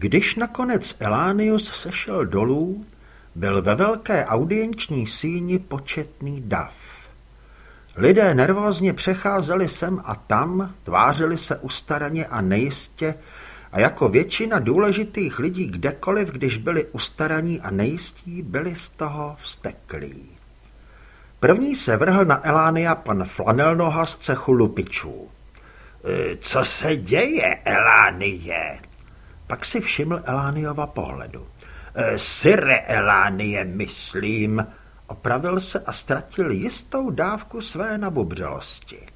Když nakonec Elánius sešel dolů, byl ve velké audienční síni početný dav. Lidé nervózně přecházeli sem a tam, tvářili se ustaraně a nejistě a jako většina důležitých lidí kdekoliv, když byli ustaraní a nejistí, byli z toho vsteklí. První se vrhl na Elánia pan Flanelnoha z cechu lupičů. E, co se děje, Elánie? Pak si všiml Elániova pohledu. E, Syre Elánie, myslím. Opravil se a ztratil jistou dávku své nabubřelosti.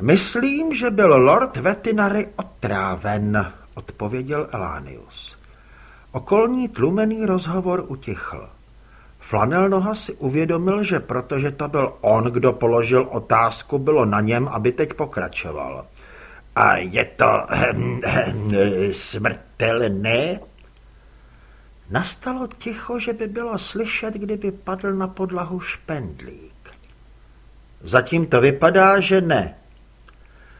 Myslím, že byl lord Vetinary otráven, odpověděl Elánius. Okolní tlumený rozhovor utichl. Flanelnoha si uvědomil, že protože to byl on, kdo položil otázku, bylo na něm, aby teď pokračoval. A je to hm, hm, smrtelné? Nastalo ticho, že by bylo slyšet, kdyby padl na podlahu špendlík. Zatím to vypadá, že ne.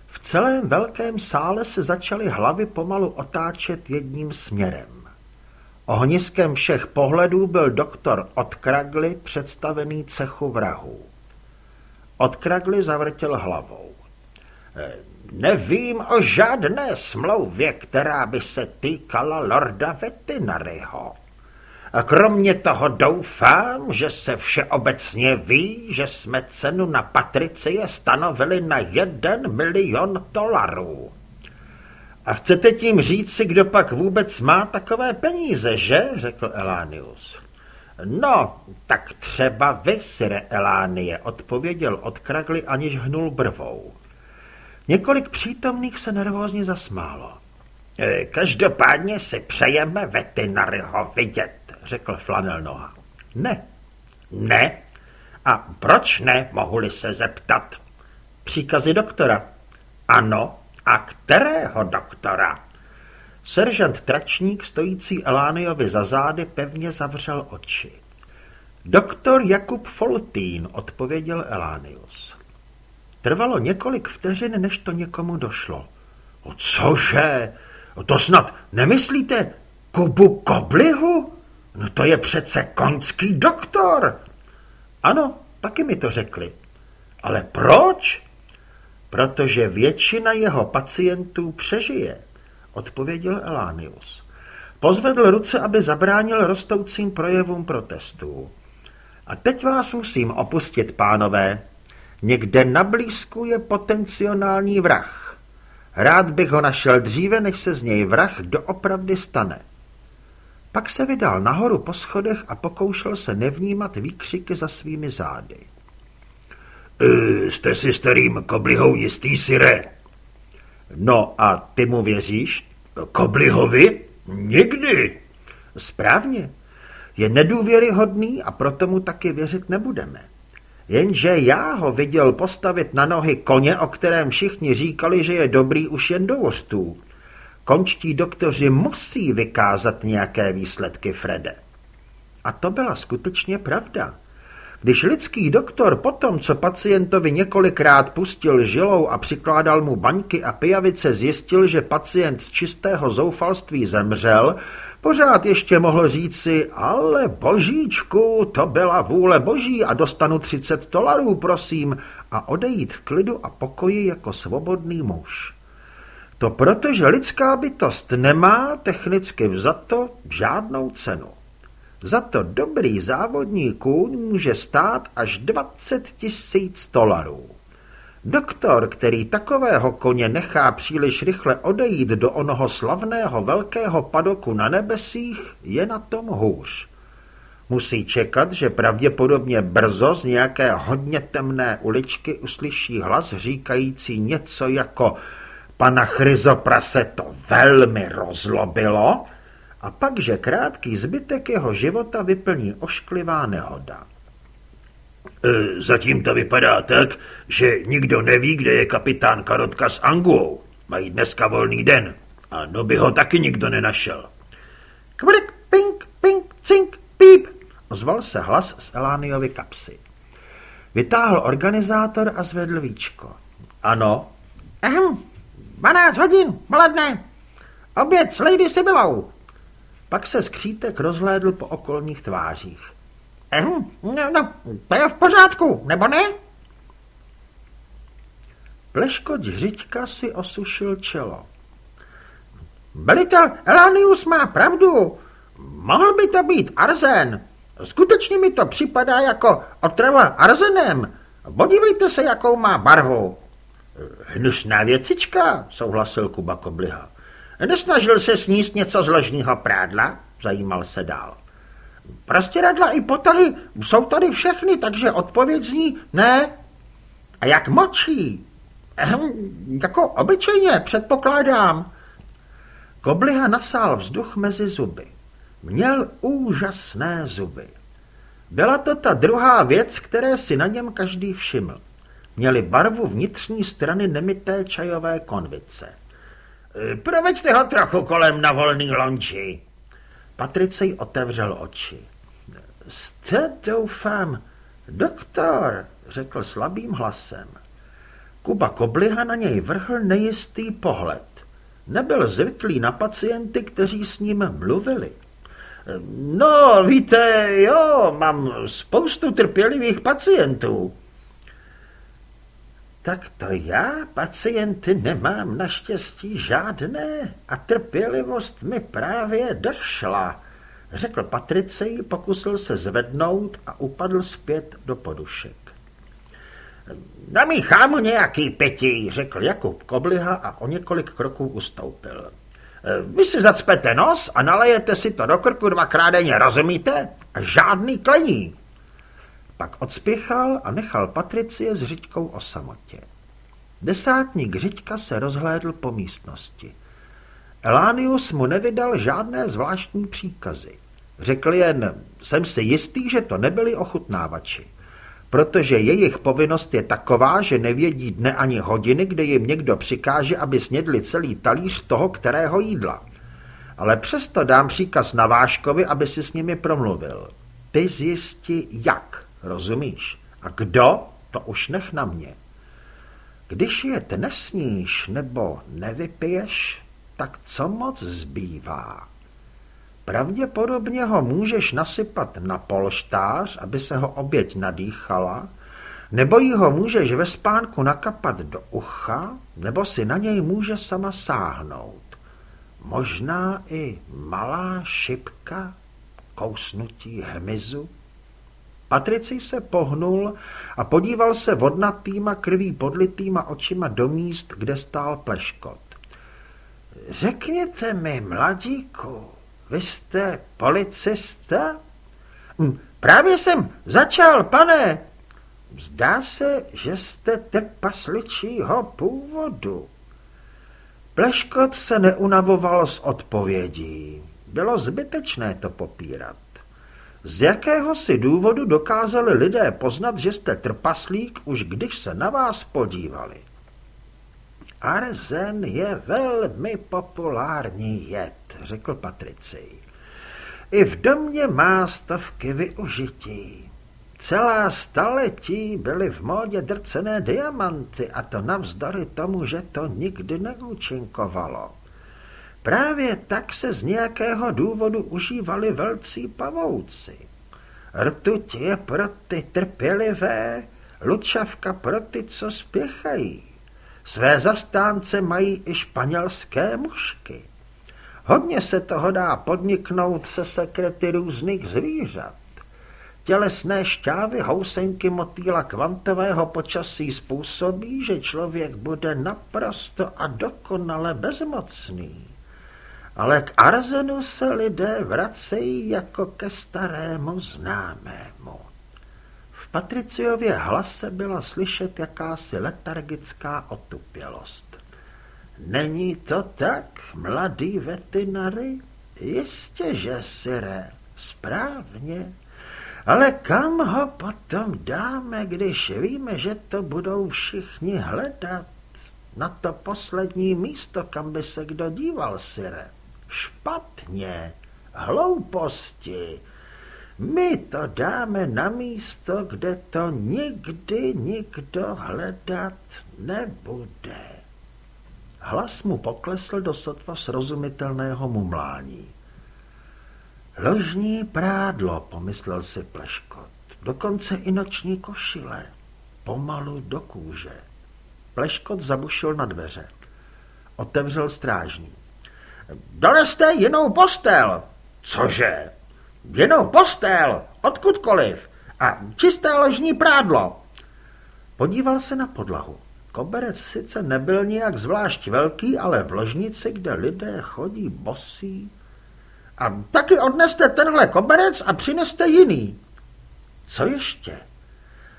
V celém velkém sále se začaly hlavy pomalu otáčet jedním směrem. Ohniskem všech pohledů byl doktor Odkragli představený cechu vrahů. Odkragli zavrtěl hlavou. Nevím o žádné smlouvě, která by se týkala lorda Vetinaryho. A kromě toho doufám, že se všeobecně ví, že jsme cenu na Patricie stanovili na jeden milion dolarů. A chcete tím říct si, kdo pak vůbec má takové peníze, že? řekl Elánius. No, tak třeba vy, Sire Elánie, odpověděl od Kragly, aniž hnul brvou. Několik přítomných se nervózně zasmálo. E, každopádně si přejeme Vetinaryho vidět, řekl Flanelnoha. Ne. Ne? A proč ne, mohu-li se zeptat? Příkazy doktora. Ano, a kterého doktora? Seržant Tračník, stojící Elániovi za zády, pevně zavřel oči. Doktor Jakub Foltín, odpověděl Elánius. Trvalo několik vteřin, než to někomu došlo. O cože? To snad nemyslíte Kubu Koblihu? No to je přece konský doktor. Ano, taky mi to řekli. Ale proč? Protože většina jeho pacientů přežije, odpověděl Elánius. Pozvedl ruce, aby zabránil rostoucím projevům protestů. A teď vás musím opustit, pánové. Někde na blízku je potenciální vrah. Rád bych ho našel dříve, než se z něj vrah doopravdy stane. Pak se vydal nahoru po schodech a pokoušel se nevnímat výkřiky za svými zády. E, jste si starým Koblihou jistý, Sire? No a ty mu věříš? Koblihovi? Nikdy. Správně. Je nedůvěryhodný a proto mu taky věřit nebudeme. Jenže já ho viděl postavit na nohy koně, o kterém všichni říkali, že je dobrý už jen do vostů. Končtí doktoři musí vykázat nějaké výsledky, Frede. A to byla skutečně pravda. Když lidský doktor potom, co pacientovi několikrát pustil žilou a přikládal mu baňky a pijavice, zjistil, že pacient z čistého zoufalství zemřel, pořád ještě mohl říci, ale božíčku, to byla vůle boží a dostanu 30 dolarů, prosím, a odejít v klidu a pokoji jako svobodný muž. To proto, že lidská bytost nemá technicky vzato žádnou cenu. Za to dobrý závodní kůň může stát až 20 tisíc dolarů. Doktor, který takového koně nechá příliš rychle odejít do onoho slavného velkého padoku na nebesích, je na tom hůř. Musí čekat, že pravděpodobně brzo z nějaké hodně temné uličky uslyší hlas říkající něco jako pana Chryzoprase to velmi rozlobilo, a pak, že krátký zbytek jeho života vyplní ošklivá nehoda. E, zatím to vypadá tak, že nikdo neví, kde je kapitán Karotka s Anguou. Mají dneska volný den a no by ho taky nikdo nenašel. Kvlik, pink, pink, cink, píp, ozval se hlas z Elániovy kapsy. Vytáhl organizátor a zvedl víčko. Ano. Ahem, 12 hodin, poledne. Oběd s Lady Sibylou. Pak se skřítek rozhlédl po okolních tvářích. No, no, to je v pořádku, nebo ne? Pleškoť Hřička si osušil čelo. Velitel Elanius má pravdu. Mohl by to být arzen. Skutečně mi to připadá jako otrava arzenem. Podívejte se, jakou má barvu. Hnusná věcička, souhlasil Kuba Kobliha. Nesnažil se sníst něco z ložního prádla? Zajímal se dál. Prostě radla i potahy jsou tady všechny, takže odpověď zní ne. A jak močí? Ehm, jako obyčejně, předpokládám. Kobliha nasál vzduch mezi zuby. Měl úžasné zuby. Byla to ta druhá věc, které si na něm každý všiml. Měli barvu vnitřní strany nemité čajové konvice. E, proveďte ho trochu kolem na volný lonči. Patricej otevřel oči. Jste, doufám, doktor, řekl slabým hlasem. Kuba Kobliha na něj vrhl nejistý pohled. Nebyl zvyklý na pacienty, kteří s ním mluvili. No, víte, jo, mám spoustu trpělivých pacientů. Tak to já pacienty nemám naštěstí žádné a trpělivost mi právě došla, řekl Patricej, pokusil se zvednout a upadl zpět do podušek. Namíchám mu nějaký pětí, řekl Jakub Kobliha a o několik kroků ustoupil. Vy si zacpete nos a nalejete si to do krku dvakrát denně, rozumíte? A žádný klení. Pak odspěchal a nechal Patricie s Řiďkou o samotě. Desátník Řiďka se rozhlédl po místnosti. Elánius mu nevydal žádné zvláštní příkazy. Řekl jen, jsem si jistý, že to nebyli ochutnávači protože jejich povinnost je taková, že nevědí dne ani hodiny, kde jim někdo přikáže, aby snědli celý talíř toho, kterého jídla. Ale přesto dám příkaz na Váškovi, aby si s nimi promluvil. Ty zjisti jak, rozumíš? A kdo, to už nech na mě. Když jet nesníš nebo nevypiješ, tak co moc zbývá? Pravděpodobně ho můžeš nasypat na polštář, aby se ho oběť nadýchala, nebo jí ho můžeš ve spánku nakapat do ucha, nebo si na něj může sama sáhnout. Možná i malá šipka, kousnutí hmyzu. Patricej se pohnul a podíval se vodnatýma krví podlitýma očima do míst, kde stál pleškot. Řekněte mi, mladíku, vy jste policista? Hm, právě jsem začal, pane. Zdá se, že jste trpasličího původu. Pleškot se neunavoval z odpovědí. Bylo zbytečné to popírat. Z jakého si důvodu dokázali lidé poznat, že jste trpaslík, už když se na vás podívali? Arzen je velmi populární jed, řekl Patricej. I v domě má stovky využití. Celá staletí byly v módě drcené diamanty a to navzdory tomu, že to nikdy neúčinkovalo. Právě tak se z nějakého důvodu užívali velcí pavouci. Rtuť je pro ty trpělivé, lučavka pro ty, co spěchají. Své zastánce mají i španělské mušky. Hodně se toho dá podniknout se sekrety různých zvířat. Tělesné šťávy housenky motýla kvantového počasí způsobí, že člověk bude naprosto a dokonale bezmocný. Ale k arzenu se lidé vracejí jako ke starému známému. V Patriciově hlase byla slyšet jakási letargická otupělost. Není to tak, mladý veterinary? Jistě, že sire, správně. Ale kam ho potom dáme, když víme, že to budou všichni hledat? Na to poslední místo, kam by se kdo díval, sire. Špatně, hlouposti, my to dáme na místo, kde to nikdy nikdo hledat nebude. hlas mu poklesl do sotva srozumitelného mumlání. Ložní prádlo, pomyslel si Pleškot, dokonce i noční košile, pomalu do kůže. Pleškot zabušil na dveře. Otevřel strážní. Doneste jinou postel. Cože? Jinou postel, odkudkoliv. A čisté ložní prádlo. Podíval se na podlahu. Koberec sice nebyl nijak zvlášť velký, ale v ložnici, kde lidé chodí bosí. A taky odneste tenhle koberec a přineste jiný. Co ještě?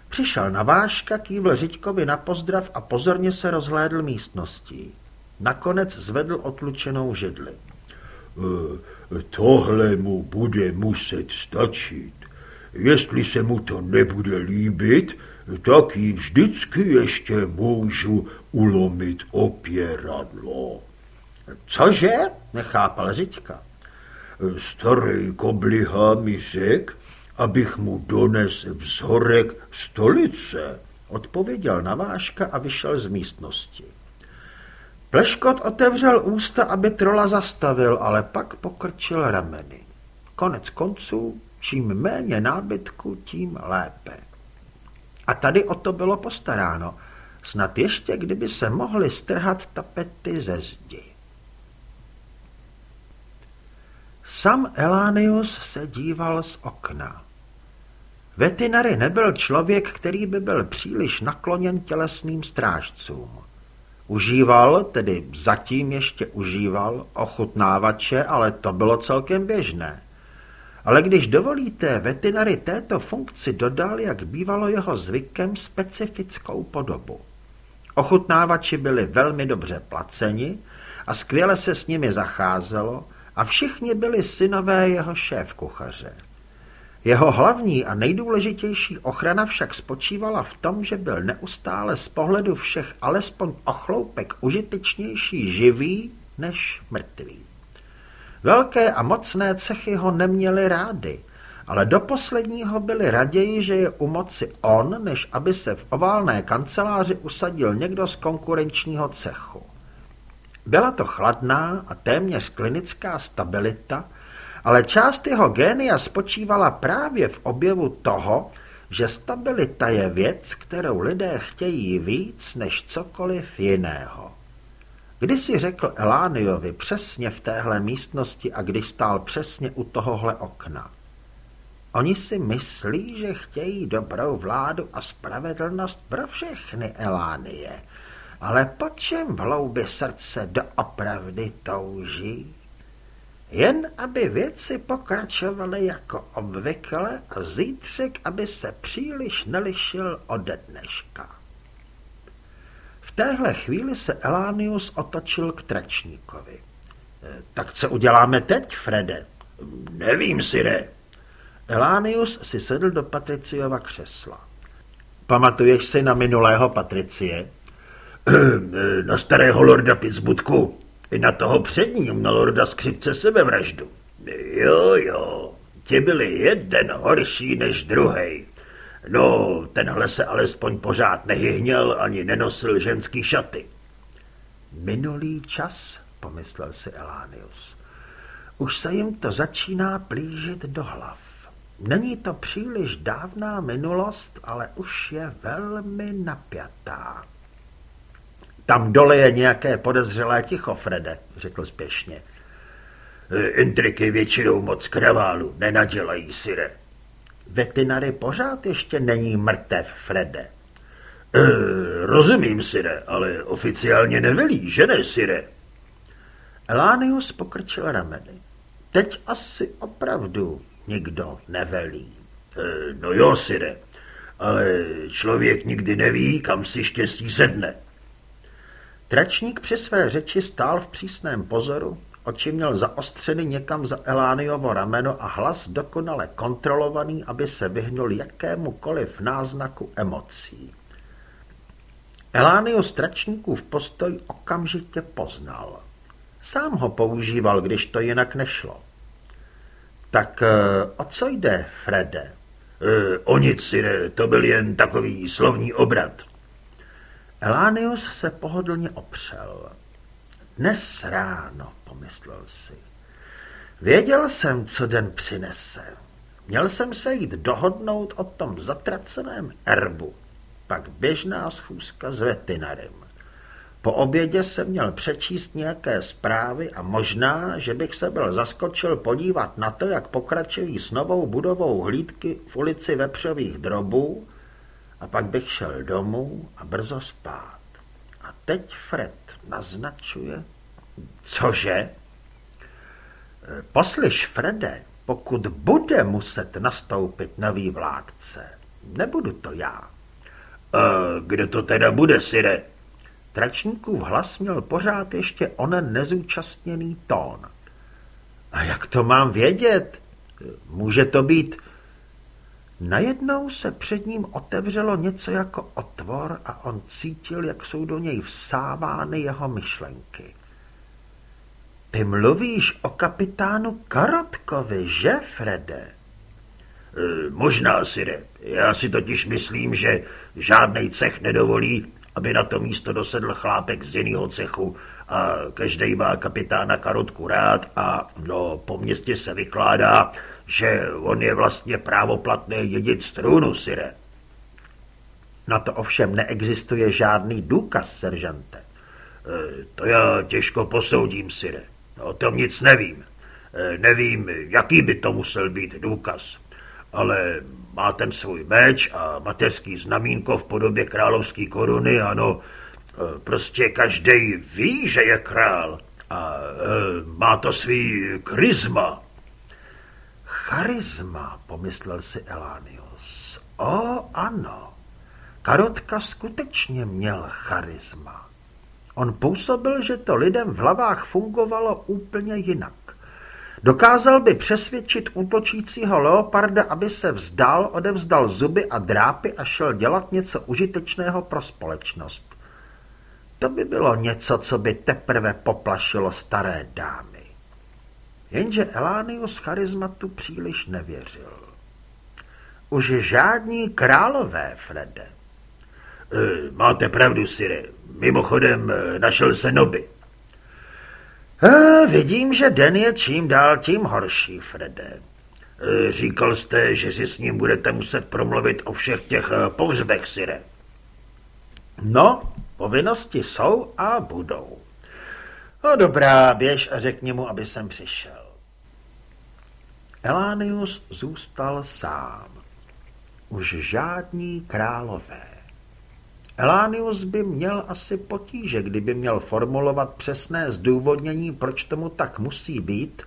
Přišel na váška, kývl Řiďkovi na pozdrav a pozorně se rozhlédl místností. Nakonec zvedl otlučenou židli. E, tohle mu bude muset stačit. Jestli se mu to nebude líbit, tak ji vždycky ještě můžu ulomit opěradlo. Cože? Nechápal Řiďka. Starý kobliha mi řek, abych mu dones vzorek stolice, odpověděl Naváška a vyšel z místnosti. Pleškot otevřel ústa, aby trola zastavil, ale pak pokrčil rameny. Konec konců, čím méně nábytku, tím lépe. A tady o to bylo postaráno. Snad ještě, kdyby se mohly strhat tapety ze zdi. Sam Elánius se díval z okna. Vetinary nebyl člověk, který by byl příliš nakloněn tělesným strážcům. Užíval, tedy zatím ještě užíval, ochutnávače, ale to bylo celkem běžné. Ale když dovolíte, vetinary této funkci dodal, jak bývalo jeho zvykem, specifickou podobu. Ochutnávači byli velmi dobře placeni a skvěle se s nimi zacházelo a všichni byli synové jeho šéf kuchaře. Jeho hlavní a nejdůležitější ochrana však spočívala v tom, že byl neustále z pohledu všech alespoň ochloupek užitečnější živý než mrtvý. Velké a mocné cechy ho neměly rády, ale do posledního byli raději, že je u moci on, než aby se v oválné kanceláři usadil někdo z konkurenčního cechu. Byla to chladná a téměř klinická stabilita, ale část jeho génia spočívala právě v objevu toho, že stabilita je věc, kterou lidé chtějí víc než cokoliv jiného. Když si řekl Elániovi přesně v téhle místnosti a když stál přesně u tohohle okna. Oni si myslí, že chtějí dobrou vládu a spravedlnost pro všechny Elánie, ale po čem v hloubi srdce doopravdy touží? Jen aby věci pokračovaly jako obvykle a zítřek, aby se příliš nelišil ode dneška. V téhle chvíli se Elánius otočil k tračníkovi. E, tak co uděláme teď, Frede? Nevím, Sire. Elánius si sedl do Patriciova křesla. Pamatuješ si na minulého Patricie? Na starého lorda Pittsburghu. I na toho předním, na lorda skřipce sebevraždu. Jo, jo, ti byli jeden horší než druhý. No, tenhle se alespoň pořád nehyhněl ani nenosil ženský šaty. Minulý čas, pomyslel si Elánius. Už se jim to začíná plížit do hlav. Není to příliš dávná minulost, ale už je velmi napjatá. Tam dole je nějaké podezřelé ticho, Frede, řekl spěšně. E, intriky většinou moc kraválu nenadělají, Sire. Vetinary pořád ještě není mrtev, Frede. E, rozumím, Sire, ale oficiálně nevelí, že ne, Sire? Elánius pokrčil rameny. Teď asi opravdu nikdo nevelí. E, no jo, Sire, ale člověk nikdy neví, kam si štěstí sedne. Tračník při své řeči stál v přísném pozoru, oči měl zaostřeny někam za Elániovo rameno a hlas dokonale kontrolovaný, aby se vyhnul jakémukoliv náznaku emocí. Elánius tračníkův postoj okamžitě poznal. Sám ho používal, když to jinak nešlo. Tak eh, o co jde, Frede? E, o nic, to byl jen takový slovní obrat. Elánius se pohodlně opřel. Dnes ráno, pomyslel si. Věděl jsem, co den přinese. Měl jsem se jít dohodnout o tom zatraceném erbu. Pak běžná schůzka s vetinarem. Po obědě jsem měl přečíst nějaké zprávy a možná, že bych se byl zaskočil podívat na to, jak pokračují s novou budovou hlídky v ulici Vepřových drobů a pak bych šel domů a brzo spát. A teď Fred naznačuje... Cože? Poslyš, Frede, pokud bude muset nastoupit nový vládce, nebudu to já. E, kdo to teda bude, Sire? Tračníkův hlas měl pořád ještě onen nezúčastněný tón. A jak to mám vědět? Může to být... Najednou se před ním otevřelo něco jako otvor a on cítil, jak jsou do něj vsávány jeho myšlenky. Ty mluvíš o kapitánu Karotkovi, že, Frede? E, možná, Sire. Já si totiž myslím, že žádný cech nedovolí, aby na to místo dosedl chlápek z jiného cechu a každý má kapitána Karotku rád a no, po městě se vykládá, že on je vlastně právoplatný dědic trůnu, Sire. Na to ovšem neexistuje žádný důkaz, seržante. E, to já těžko posoudím, Sire. O tom nic nevím. E, nevím, jaký by to musel být důkaz. Ale má ten svůj meč a mateřský znamínko v podobě královské koruny, ano, e, prostě každý ví, že je král a e, má to svý kryzma. Charisma, pomyslel si Elánius. O, ano. Karotka skutečně měl charisma. On působil, že to lidem v hlavách fungovalo úplně jinak. Dokázal by přesvědčit útočícího leoparda, aby se vzdal, odevzdal zuby a drápy a šel dělat něco užitečného pro společnost. To by bylo něco, co by teprve poplašilo staré dámy. Jenže Elánius charizmatu příliš nevěřil. Už žádní králové, Frede. E, máte pravdu, Sire. Mimochodem, e, našel se Noby. E, vidím, že den je čím dál tím horší, Frede. E, říkal jste, že si s ním budete muset promluvit o všech těch e, pohřbech, Sire. No, povinnosti jsou a budou. No dobrá, běž a řekni mu, aby jsem přišel. Elánius zůstal sám. Už žádní králové. Elánius by měl asi potíže, kdyby měl formulovat přesné zdůvodnění, proč tomu tak musí být,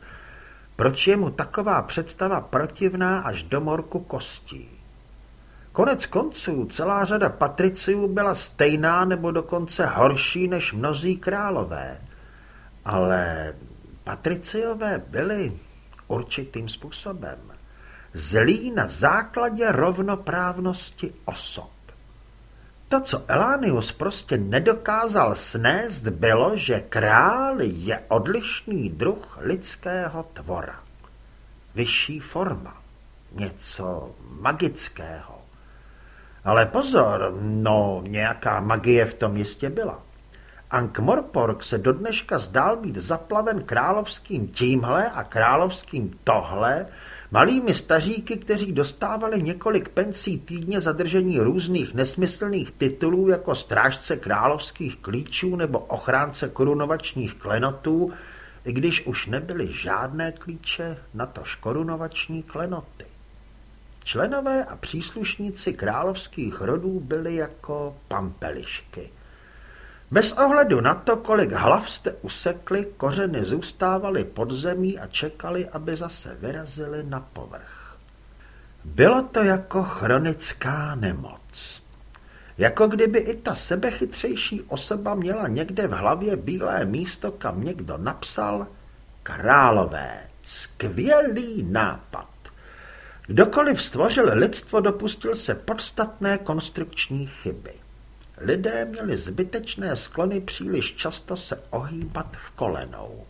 proč je mu taková představa protivná až do morku kostí. Konec konců celá řada patriciů byla stejná nebo dokonce horší než mnozí králové. Ale patriciové byli určitým způsobem zlí na základě rovnoprávnosti osob. To, co Elánius prostě nedokázal snést, bylo, že král je odlišný druh lidského tvora. Vyšší forma, něco magického. Ale pozor, no nějaká magie v tom jistě byla. Ankh-Morpork se do dneška zdál být zaplaven královským tímhle a královským tohle, malými staříky, kteří dostávali několik pencí týdně za držení různých nesmyslných titulů jako strážce královských klíčů nebo ochránce korunovačních klenotů, i když už nebyly žádné klíče na to korunovační klenoty. Členové a příslušníci královských rodů byli jako pampelišky – bez ohledu na to, kolik hlav jste usekli, kořeny zůstávaly pod zemí a čekali, aby zase vyrazili na povrch. Bylo to jako chronická nemoc. Jako kdyby i ta sebechytřejší osoba měla někde v hlavě bílé místo, kam někdo napsal králové. Skvělý nápad. Kdokoliv stvořil lidstvo, dopustil se podstatné konstrukční chyby. Lidé měli zbytečné sklony příliš často se ohýbat v kolenou.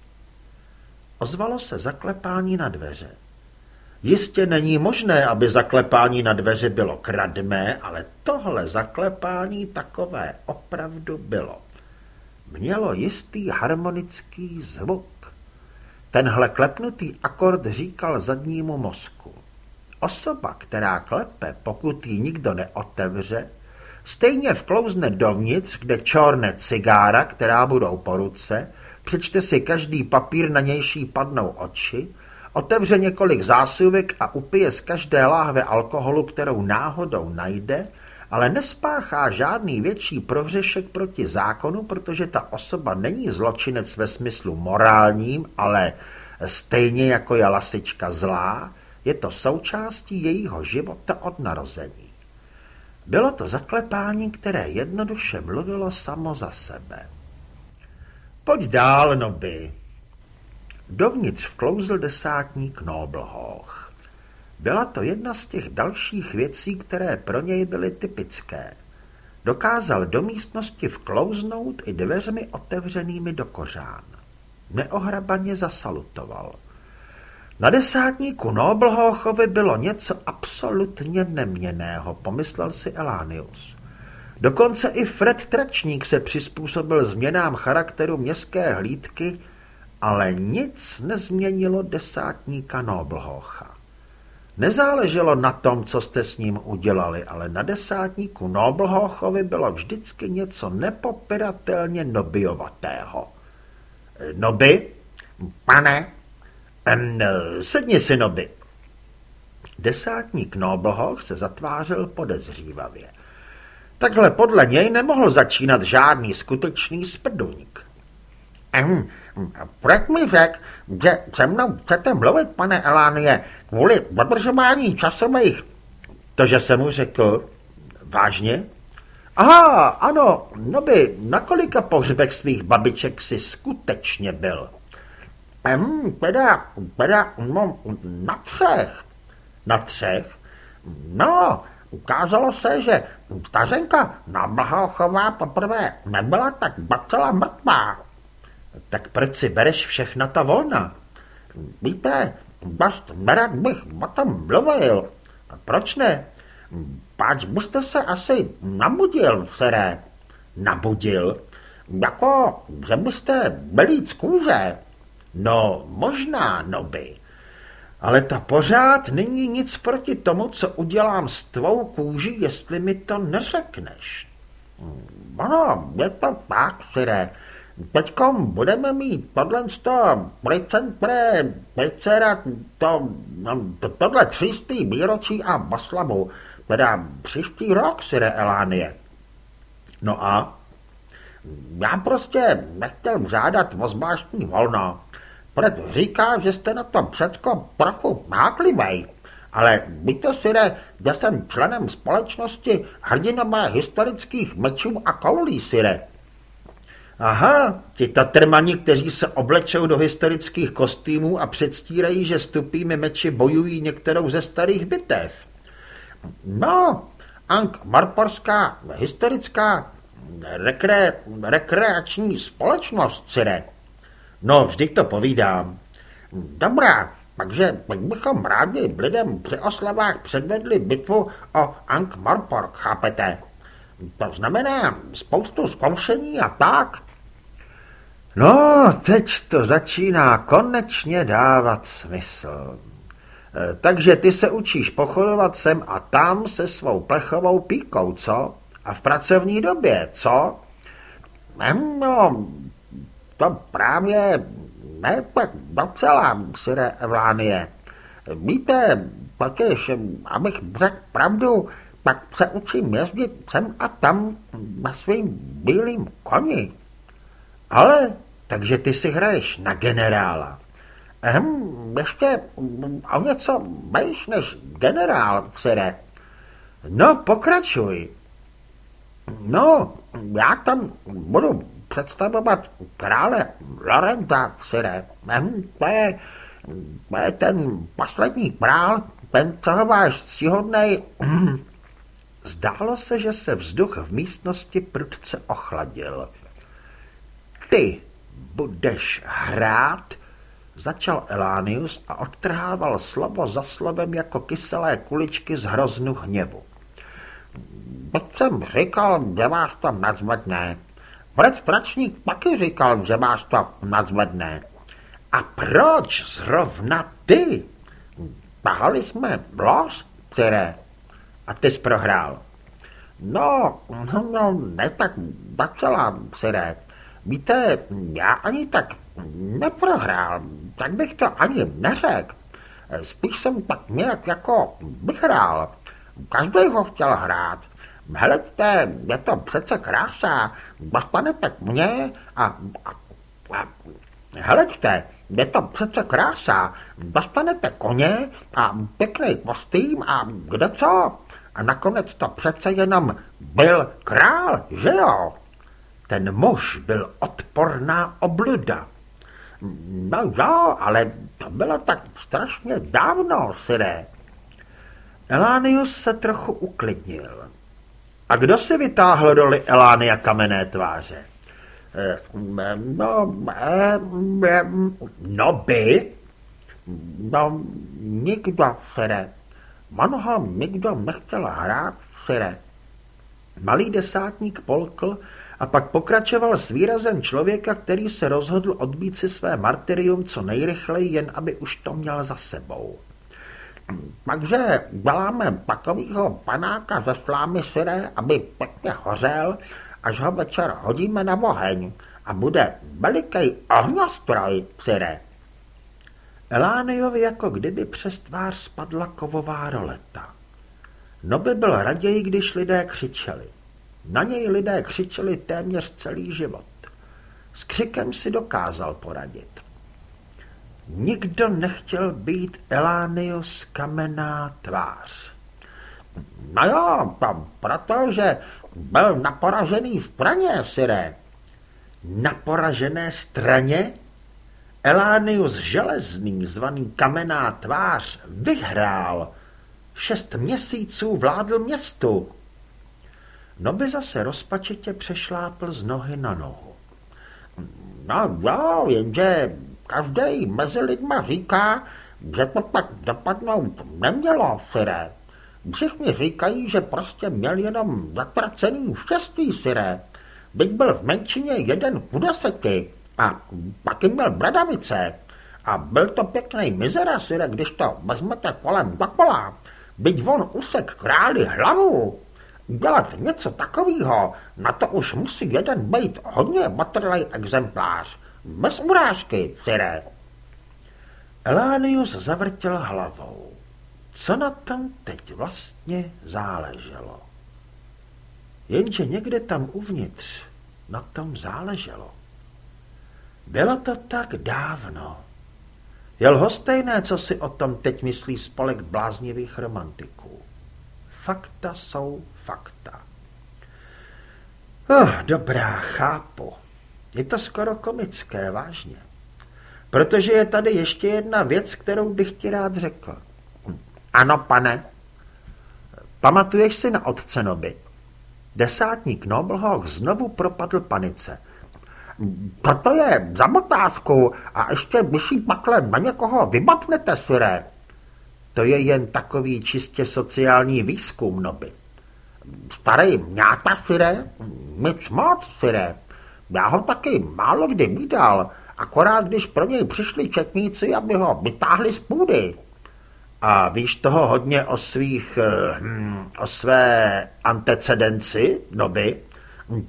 Ozvalo se zaklepání na dveře. Jistě není možné, aby zaklepání na dveře bylo kradmé, ale tohle zaklepání takové opravdu bylo. mělo jistý harmonický zvuk. Tenhle klepnutý akord říkal zadnímu mozku. Osoba, která klepe, pokud ji nikdo neotevře, stejně vklouzne dovnitř, kde čorne cigára, která budou po ruce, přečte si každý papír, na nější padnou oči, otevře několik zásuvek a upije z každé láhve alkoholu, kterou náhodou najde, ale nespáchá žádný větší prohřešek proti zákonu, protože ta osoba není zločinec ve smyslu morálním, ale stejně jako je lasička zlá, je to součástí jejího života od narození. Bylo to zaklepání, které jednoduše mluvilo samo za sebe. Pojď dál, Noby. Dovnitř vklouzl desátník Noblhoch. Byla to jedna z těch dalších věcí, které pro něj byly typické. Dokázal do místnosti vklouznout i dveřmi otevřenými do kořán. Neohrabaně zasalutoval. Na desátníku Noblhochovi bylo něco absolutně neměného, pomyslel si Elánius. Dokonce i Fred Tračník se přizpůsobil změnám charakteru městské hlídky, ale nic nezměnilo desátníka Noblhocha. Nezáleželo na tom, co jste s ním udělali, ale na desátníku Noblhochovi bylo vždycky něco nepopiratelně nobiovatého. Noby? Pane? Em, sedni si, Noby. Desátník Noblhoch se zatvářel podezřívavě. Takhle podle něj nemohl začínat žádný skutečný sprduňk. Ehm, Fred mi řekl, že se mnou chcete mluvit, pane Elánie, kvůli dodržování časových... To, že jsem mu řekl, vážně? Aha, ano, no by, na kolika pohřbech svých babiček si skutečně byl? Ehm, teda, teda, no, na třech. Na třech? No, Ukázalo se, že stařenka na Blaholchová poprvé nebyla tak bacela mrtvá. Tak proč si bereš všechna ta volna? Víte, bast nerad bych o tom mluvil. Proč ne? Páč byste se asi nabudil, sere. Nabudil? Jako, že byste byli z kůže. No, možná, noby. Ale to pořád není nic proti tomu, co udělám s tvou kůží, jestli mi to neřekneš. Ano, je to tak, Sire. Teďkom budeme mít tohle to pre pecera, to, no, to, tohle třístý výročí a baslavu, teda příští rok, Sire Elánie. No a? Já prostě nechtěl žádat o volno. Proč říká, že jste na tom předko trochu máklivej. Ale víte si, že jsem členem společnosti hrdinové historických mečů a koulí, sire. Aha, ti tatrmani, kteří se oblečou do historických kostýmů a předstírají, že stupými meči bojují některou ze starých bitev. No, Ank Marporská historická rekre, rekreační společnost, sire. No, vždy to povídám. Dobrá, takže bychom rádi lidem při oslavách předvedli bitvu o Ankh Morpork, chápete? To znamená spoustu zkoušení a tak. No, teď to začíná konečně dávat smysl. E, takže ty se učíš pochodovat sem a tam se svou plechovou píkou, co? A v pracovní době, co? No, to právě ne tak docela, sire Evlánie. Víte, totiž, abych řekl pravdu, tak se učím jezdit sem a tam na svým bílým koni. Ale, takže ty si hraješ na generála. Ehm, ještě o něco bejš než generál, sire. No, pokračuj. No, já tam budu představovat krále Lorenta, sire. To je, to je ten poslední král, ten, co ho váš ctihodnej... Zdálo se, že se vzduch v místnosti prudce ochladil. Ty budeš hrát? Začal Elánius a odtrhával slovo za slovem jako kyselé kuličky z hroznu hněvu. Teď jsem říkal, že vás to nazvedne. Proč pračník taky říkal, že máš to nadzvedné. A proč zrovna ty? Tahali jsme los, které? A ty jsi prohrál. No, no, no ne tak docela, které. Víte, já ani tak neprohrál, tak bych to ani neřekl. Spíš jsem tak nějak jako vyhrál. Každý ho chtěl hrát. Hleďte, je to přece krása, dostanete k mně a, a, a hleďte, je to přece krása, dostanete koně a pěkný kostým a kde co? A nakonec to přece jenom byl král, že jo? Ten muž byl odporná obluda. No jo, ale to bylo tak strašně dávno, sire. Elánius se trochu uklidnil. A kdo si vytáhl roli Elánia kamenné tváře? Eh, no, eh, eh, no by. No, nikdo, sire. Ho nikdo nechtěl hrát, sire. Malý desátník polkl a pak pokračoval s výrazem člověka, který se rozhodl odbít si své martyrium co nejrychleji, jen aby už to měl za sebou. Takže děláme takovýho panáka ze slámy syré, aby pěkně hořel, až ho večer hodíme na oheň a bude veliký ohňostroj syré. Elániovi jako kdyby přes tvář spadla kovová roleta. No by byl raději, když lidé křičeli. Na něj lidé křičeli téměř celý život. S křikem si dokázal poradit. Nikdo nechtěl být Elánius kamenná tvář. No jo, protože byl na poražený straně, Sire. Na poražené straně? Elánius železný, zvaný kamenná tvář, vyhrál. Šest měsíců vládl městu. No by zase rozpačitě přešlápl z nohy na nohu. No jo, jenže každý mezi lidma říká, že to tak dopadnout nemělo, syré. Všichni říkají, že prostě měl jenom zatracený štěstí, syré. Byť byl v menšině jeden ku deseti a taky měl bradavice. A byl to pěkný mizera, syré, když to vezmete kolem dokola. Byť on usek králi hlavu. Dělat něco takového, na to už musí jeden být hodně batrlej exemplář. Bez urážky, sire. Elánius zavrtěl hlavou. Co na tom teď vlastně záleželo? Jenže někde tam uvnitř na tom záleželo. Bylo to tak dávno. Je lhostejné, co si o tom teď myslí spolek bláznivých romantiků. Fakta jsou fakta. Oh, dobrá, chápu. Je to skoro komické, vážně. Protože je tady ještě jedna věc, kterou bych ti rád řekl. Ano, pane. Pamatuješ si na otce Noby? Desátník Noblhoch znovu propadl panice. Toto je za botávku a ještě by si pakle na někoho vybapnete, syré. To je jen takový čistě sociální výzkum, Noby. Starý mňáta, syré? Nic moc, syré. Já ho taky málo kdy vydal, akorát když pro něj přišli četníci, aby ho vytáhli z půdy. A víš toho hodně o svých, hm, o své antecedenci, doby?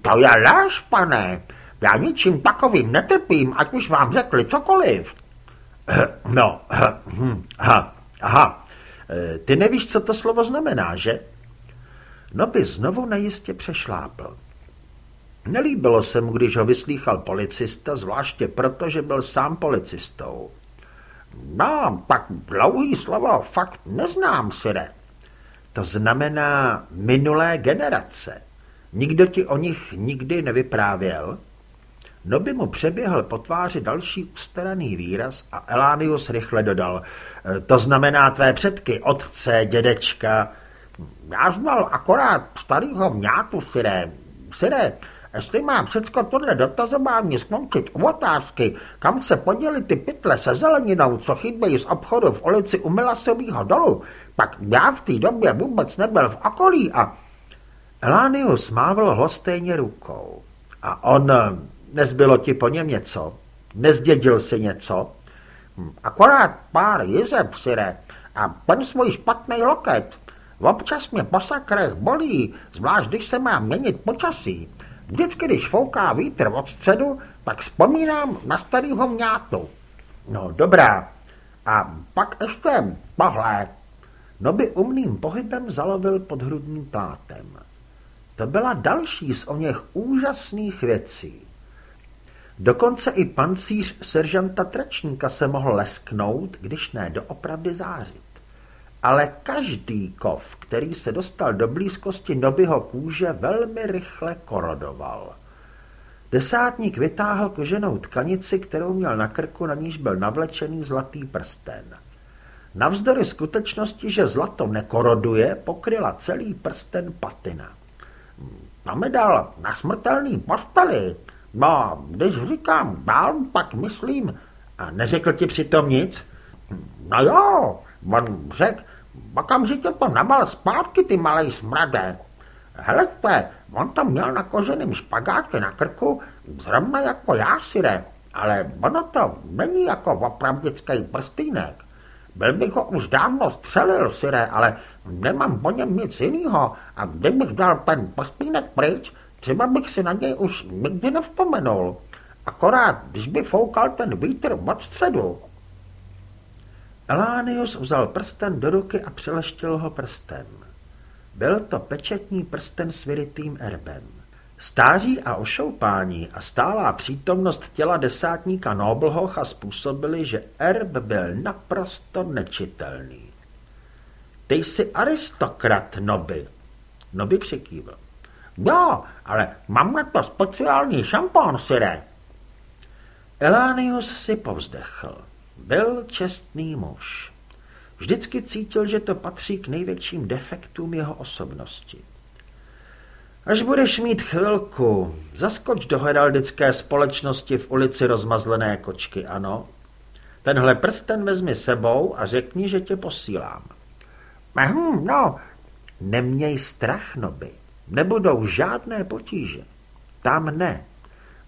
To je lež, pane. Já ničím takovým netrpím, ať už vám řekli cokoliv. No, hm, aha, aha. Eh, ty nevíš, co to slovo znamená, že? No by znovu nejistě přešlápl. Nelíbilo se mu, když ho vyslýchal policista, zvláště proto, že byl sám policistou. No, tak dlouhý slovo fakt neznám, sire. To znamená minulé generace. Nikdo ti o nich nikdy nevyprávěl? No by mu přeběhl po tváři další ustaraný výraz a Elánius rychle dodal. To znamená tvé předky, otce, dědečka. Já znal akorát starýho mňátu, sire. Sire, Jestli má všecko tohle dotazování skončit u otázky, kam se poděli ty pytle se zeleninou, co chybějí z obchodu v ulici u Milasovýho dolu, pak já v té době vůbec nebyl v okolí a... Elánius mávl hlostejně rukou. A on, nezbylo ti po něm něco? Nezdědil si něco? Hm, akorát pár jizeb, sire, a ten svůj špatný loket. Občas mě po sakrech bolí, zvlášť když se má měnit počasí. Vždycky, když fouká vítr od středu, tak vzpomínám na starýho mňátu. No, dobrá. A pak ještě tohle. by umným pohybem zalovil pod hrudním plátem. To byla další z o něch úžasných věcí. Dokonce i pancíř seržanta Tračníka se mohl lesknout, když ne doopravdy zářit. Ale každý kov, který se dostal do blízkosti Nobyho kůže, velmi rychle korodoval. Desátník vytáhl koženou tkanici, kterou měl na krku, na níž byl navlečený zlatý prsten. Navzdory skutečnosti, že zlato nekoroduje, pokryla celý prsten patina. Mi dal na smrtelný posteli. No, když říkám dál, pak myslím... A neřekl ti přitom nic? No jo, on řekl, okamžitě to nabal zpátky, ty malej smrade. Heleďte, on tam měl na koženém špagátě na krku, zrovna jako já si jde, ale ono to není jako opravdický prstýnek. Byl bych ho už dávno střelil, Sire, ale nemám po něm nic jiného a kdybych dal ten prstýnek pryč, třeba bych si na něj už nikdy nevzpomenul. Akorát, když by foukal ten vítr od středu. Elánius vzal prsten do ruky a přeleštil ho prstem. Byl to pečetní prsten s vyrytým erbem. Stáří a ošoupání a stálá přítomnost těla desátníka Noblhocha způsobili, že erb byl naprosto nečitelný. Ty jsi aristokrat, Noby. Noby přikývil. Jo, ale mám na to speciální šampón, sire. Elánius si povzdechl. Byl čestný muž. Vždycky cítil, že to patří k největším defektům jeho osobnosti. Až budeš mít chvilku, zaskoč do heraldické společnosti v ulici rozmazlené kočky, ano? Tenhle prsten vezmi sebou a řekni, že tě posílám. Hm, no. Neměj strach, noby. Nebudou žádné potíže. Tam ne.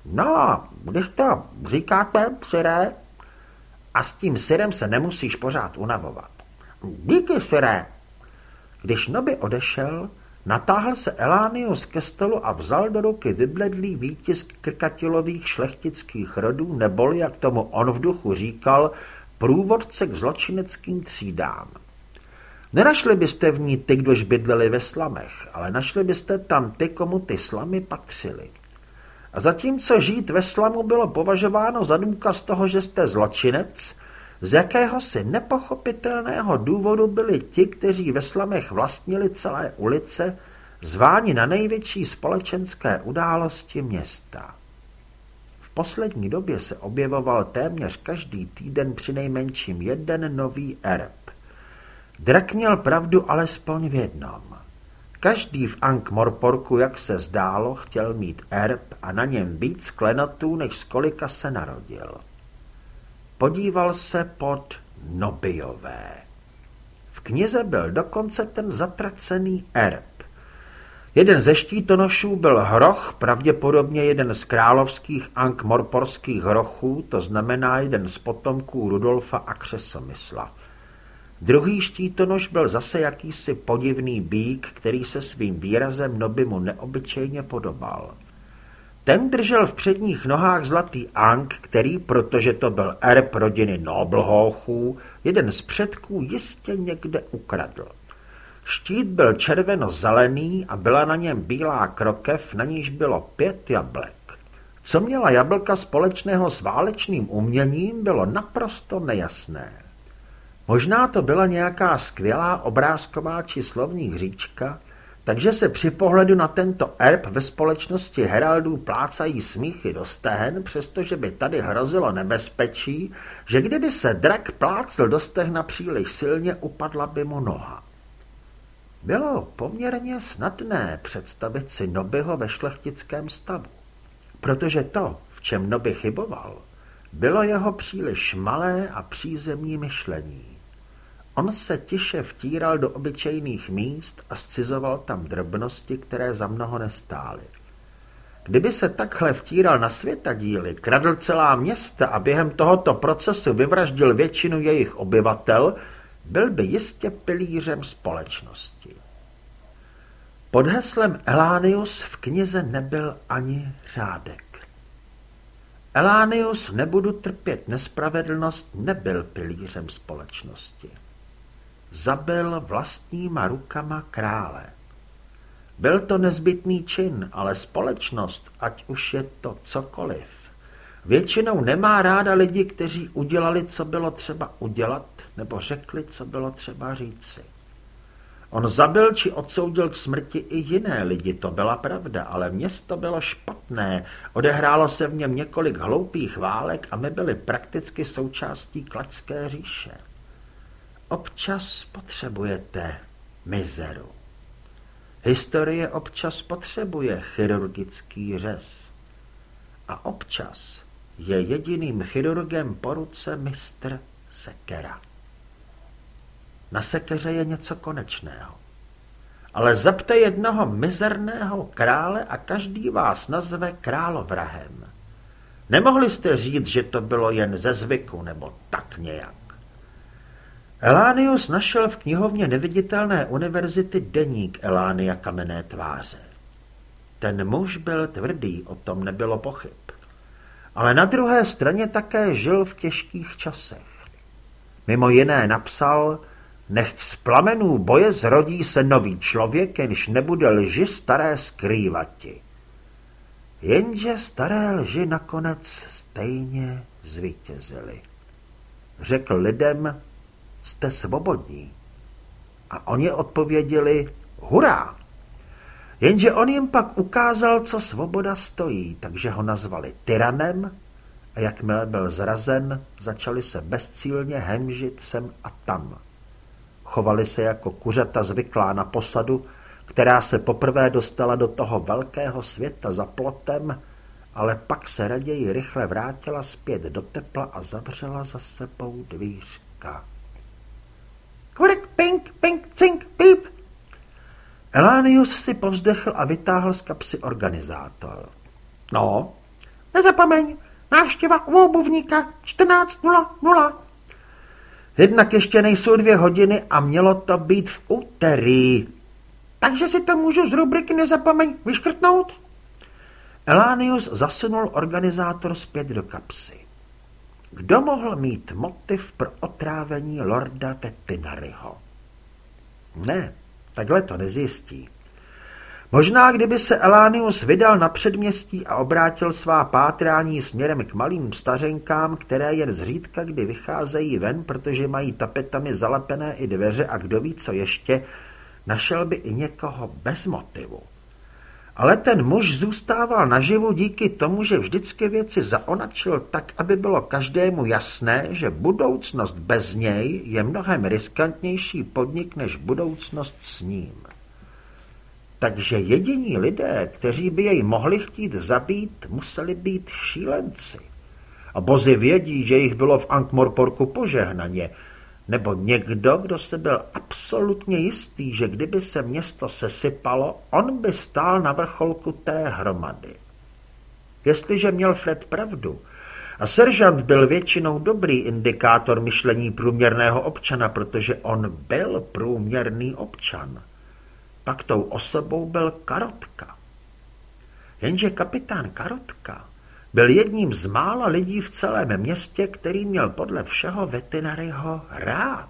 No, když to říkáte, syré. A s tím syrem se nemusíš pořád unavovat. Díky, syré. Když Noby odešel, natáhl se Elánius ke stolu a vzal do ruky vybledlý výtisk krkatilových šlechtických rodů, neboli, jak tomu on v duchu říkal, průvodce k zločineckým třídám. Nenašli byste v ní ty, kdož bydleli ve slamech, ale našli byste tam ty, komu ty slamy patřily. A zatímco žít ve slamu bylo považováno za důkaz toho, že jste zločinec, z jakéhosi nepochopitelného důvodu byli ti, kteří ve slamech vlastnili celé ulice, zváni na největší společenské události města. V poslední době se objevoval téměř každý týden přinejmenším jeden nový erb. Drak měl pravdu alespoň v jednom. Každý v Ankh-Morporku, jak se zdálo, chtěl mít erb a na něm víc klenotů, než z kolika se narodil. Podíval se pod Nobijové. V knize byl dokonce ten zatracený erb. Jeden ze štítonošů byl hroch, pravděpodobně jeden z královských ankmorporských hrochů, to znamená jeden z potomků Rudolfa a Křesomysla. Druhý štítonož byl zase jakýsi podivný bík, který se svým výrazem Nobimu neobyčejně podobal. Ten držel v předních nohách zlatý ank, který, protože to byl erb rodiny Noblhochů, jeden z předků jistě někde ukradl. Štít byl červeno-zelený a byla na něm bílá krokev, na níž bylo pět jablek. Co měla jablka společného s válečným uměním, bylo naprosto nejasné. Možná to byla nějaká skvělá obrázková či slovní hříčka, takže se při pohledu na tento erb ve společnosti heraldů plácají smíchy do stehen, přestože by tady hrozilo nebezpečí, že kdyby se drak plácl do stehna příliš silně, upadla by mu noha. Bylo poměrně snadné představit si Nobyho ve šlechtickém stavu, protože to, v čem Noby chyboval, bylo jeho příliš malé a přízemní myšlení. On se tiše vtíral do obyčejných míst a scizoval tam drobnosti, které za mnoho nestály. Kdyby se takhle vtíral na světadíly, kradl celá města a během tohoto procesu vyvraždil většinu jejich obyvatel, byl by jistě pilířem společnosti. Pod heslem Elánius v knize nebyl ani řádek. Elánius nebudu trpět nespravedlnost nebyl pilířem společnosti. Zabil vlastníma rukama krále. Byl to nezbytný čin, ale společnost, ať už je to cokoliv, většinou nemá ráda lidi, kteří udělali, co bylo třeba udělat, nebo řekli, co bylo třeba říci. On zabil či odsoudil k smrti i jiné lidi, to byla pravda, ale město bylo špatné, odehrálo se v něm několik hloupých válek a my byli prakticky součástí klačské říše. Občas potřebujete mizeru. Historie občas potřebuje chirurgický řez. A občas je jediným chirurgem po ruce mistr Sekera. Na sekeře je něco konečného. Ale zapte jednoho mizerného krále a každý vás nazve královrahem. Nemohli jste říct, že to bylo jen ze zvyku, nebo tak nějak. Elánius našel v knihovně neviditelné univerzity deník Elánia kamenné tváře. Ten muž byl tvrdý, o tom nebylo pochyb. Ale na druhé straně také žil v těžkých časech. Mimo jiné napsal, nechť z plamenů boje zrodí se nový člověk, jenž nebude lži staré skrývati. Jenže staré lži nakonec stejně zvítězily. Řekl lidem, jste svobodní. A oni odpověděli, hurá! Jenže on jim pak ukázal, co svoboda stojí, takže ho nazvali tyranem a jakmile byl zrazen, začali se bezcílně hemžit sem a tam. Chovali se jako kuřata zvyklá na posadu, která se poprvé dostala do toho velkého světa za plotem, ale pak se raději rychle vrátila zpět do tepla a zavřela za sebou dvířka. Kvrk, pink, pink, cink, píp. Elánius si povzdechl a vytáhl z kapsy organizátor. No, nezapomeň, návštěva u obuvníka 14.00. Jednak ještě nejsou dvě hodiny a mělo to být v úterý. Takže si to můžu z rubriky nezapomeň vyškrtnout? Elánius zasunul organizátor zpět do kapsy. Kdo mohl mít motiv pro otrávení lorda Vetinaryho? Ne, takhle to nezjistí. Možná, kdyby se Elánius vydal na předměstí a obrátil svá pátrání směrem k malým stařenkám, které jen zřídka kdy vycházejí ven, protože mají tapetami zalepené i dveře a kdo ví co ještě, našel by i někoho bez motivu. Ale ten muž zůstával naživu díky tomu, že vždycky věci zaonačil tak, aby bylo každému jasné, že budoucnost bez něj je mnohem riskantnější podnik než budoucnost s ním. Takže jediní lidé, kteří by jej mohli chtít zabít, museli být šílenci. A bozy vědí, že jich bylo v Ankmorporku požehnaně, nebo někdo, kdo se byl absolutně jistý, že kdyby se město sesypalo, on by stál na vrcholku té hromady. Jestliže měl Fred pravdu, a seržant byl většinou dobrý indikátor myšlení průměrného občana, protože on byl průměrný občan. Pak tou osobou byl Karotka. Jenže kapitán Karotka byl jedním z mála lidí v celém městě, který měl podle všeho veterinaryho rád.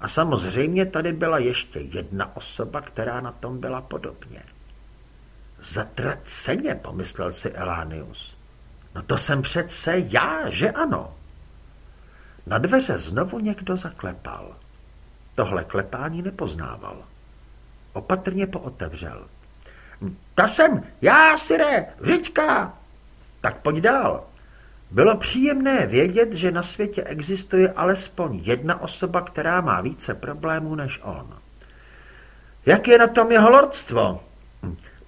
A samozřejmě tady byla ještě jedna osoba, která na tom byla podobně. Zatraceně, pomyslel si Elánius. No to jsem přece já, že ano? Na dveře znovu někdo zaklepal. Tohle klepání nepoznával. Opatrně pootevřel. To jsem já, Sire, Vřička, tak pojď dál. Bylo příjemné vědět, že na světě existuje alespoň jedna osoba, která má více problémů než on. Jak je na tom jeho lordstvo?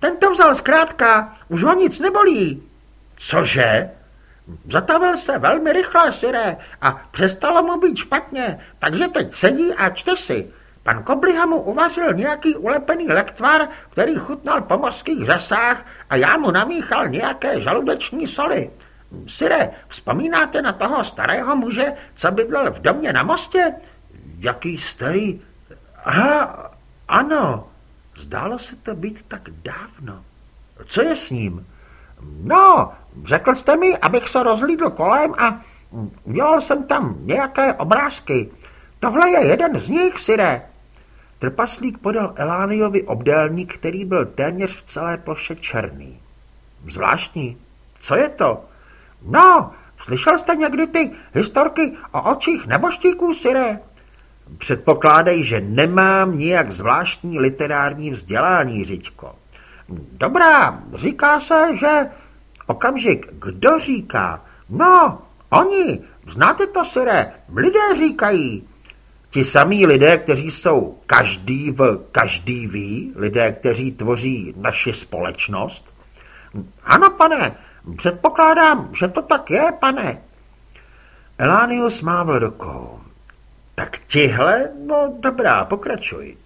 Ten to vzal zkrátka, už ho nic nebolí. Cože? Zatavil se velmi rychle, sire, a přestalo mu být špatně, takže teď sedí a čte si. Pan Kobliha mu uvařil nějaký ulepený lektvar, který chutnal po mořských řasách a já mu namíchal nějaké žaludeční soli. Sire, vzpomínáte na toho starého muže, co bydlel v domě na mostě? Jaký starý? Aha, ano, zdálo se to být tak dávno. Co je s ním? No, řekl jste mi, abych se rozlídl kolem a udělal jsem tam nějaké obrázky. Tohle je jeden z nich, Sire. Trpaslík podal Elániovi obdélník, který byl téměř v celé ploše černý. Zvláštní. Co je to? No, slyšel jste někdy ty historky o očích neboštíků, Sire? Předpokládej, že nemám nijak zvláštní literární vzdělání, Řiďko. Dobrá, říká se, že... Okamžik, kdo říká? No, oni, znáte to, Sire, lidé říkají. Ti samí lidé, kteří jsou každý v každý ví, lidé, kteří tvoří naši společnost? Ano, pane, předpokládám, že to tak je, pane. Elánius mávl rukou. Tak tihle, no dobrá, pokračuj.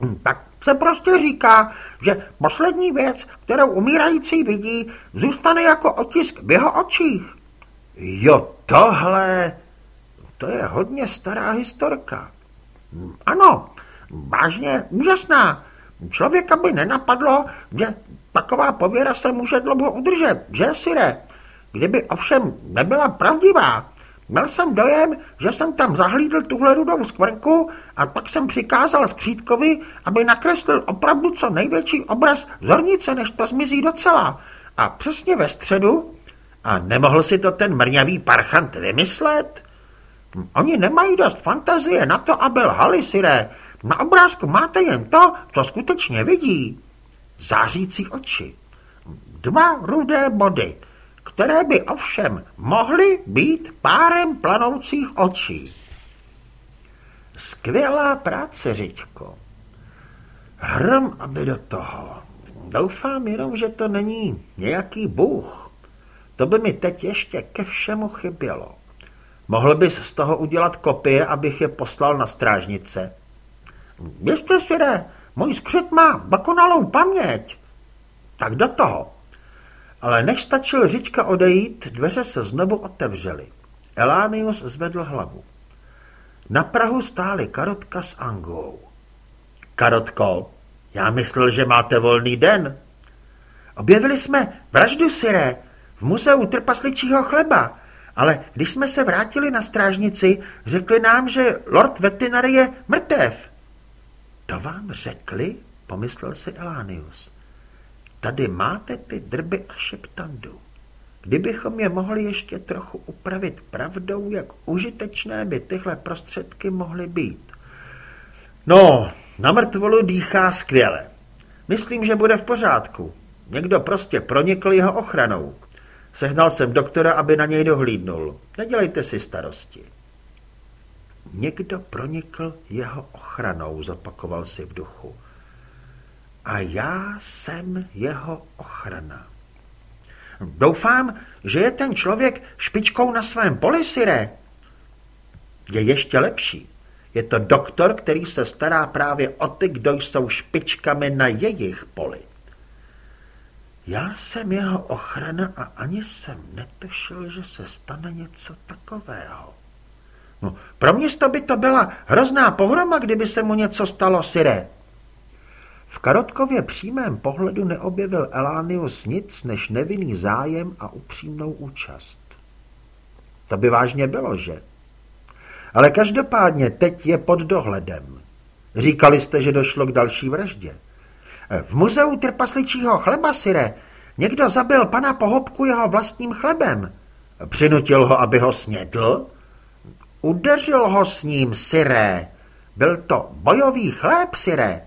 Hm, tak se prostě říká, že poslední věc, kterou umírající vidí, zůstane jako otisk v jeho očích. Jo, tohle, to je hodně stará historka. Ano, vážně úžasná. Člověka by nenapadlo, že taková pověra se může dlouho udržet, že, Sire? Kdyby ovšem nebyla pravdivá, Měl jsem dojem, že jsem tam zahlídl tuhle rudou skvrnku a pak jsem přikázal skřítkovi, aby nakreslil opravdu co největší obraz zornice, než to zmizí docela. A přesně ve středu... A nemohl si to ten mrňavý parchant vymyslet? Oni nemají dost fantazie na to, aby lhali, Siré. Na obrázku máte jen to, co skutečně vidí. Zářící oči. Dva rudé body které by ovšem mohly být párem planoucích očí. Skvělá práce, Řiďko. Hrom, aby do toho. Doufám jenom, že to není nějaký bůh. To by mi teď ještě ke všemu chybělo. Mohl bys z toho udělat kopie, abych je poslal na strážnice? Běžte si, ne, můj skřet má bakonalou paměť. Tak do toho. Ale než stačil Řička odejít, dveře se znovu otevřely. Elánius zvedl hlavu. Na Prahu stály Karotka s Angou. Karotko, já myslel, že máte volný den. Objevili jsme vraždu Siré v muzeu trpasličího chleba, ale když jsme se vrátili na strážnici, řekli nám, že lord Vetinary je mrtev. To vám řekli? Pomyslel si Elánius. Tady máte ty drby a šeptandu. Kdybychom je mohli ještě trochu upravit pravdou, jak užitečné by tyhle prostředky mohly být. No, na mrtvolu dýchá skvěle. Myslím, že bude v pořádku. Někdo prostě pronikl jeho ochranou. Sehnal jsem doktora, aby na něj dohlídnul. Nedělejte si starosti. Někdo pronikl jeho ochranou, zopakoval si v duchu a já jsem jeho ochrana. Doufám, že je ten člověk špičkou na svém poli, Sire. Je ještě lepší. Je to doktor, který se stará právě o ty, kdo jsou špičkami na jejich poli. Já jsem jeho ochrana a ani jsem netušil, že se stane něco takového. No, pro město by to byla hrozná pohroma, kdyby se mu něco stalo, Sire. V Karotkově přímém pohledu neobjevil Elánius nic než nevinný zájem a upřímnou účast. To by vážně bylo, že? Ale každopádně teď je pod dohledem. Říkali jste, že došlo k další vraždě. V muzeu trpasličího chleba, Sire, někdo zabil pana Pohobku jeho vlastním chlebem. Přinutil ho, aby ho snědl? Udeřil ho s ním, Sire. Byl to bojový chléb, Sire.